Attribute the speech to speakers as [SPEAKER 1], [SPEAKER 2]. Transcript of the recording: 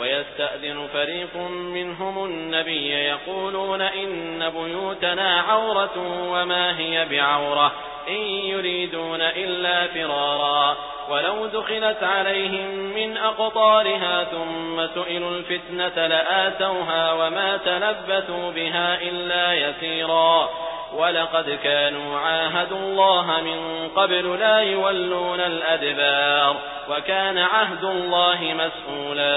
[SPEAKER 1] ويستأذن فريق منهم النبي يقولون إن بيوتنا عورة وما هي بعورة إن يريدون إلا فرارا ولو دخلت عليهم من أقطارها ثم سئلوا الفتنة لآتوها وما تلبثوا بها إلا يسيرا ولقد كانوا عاهدوا الله من قبل لا يولون الأدبار وكان عهد الله مسؤولا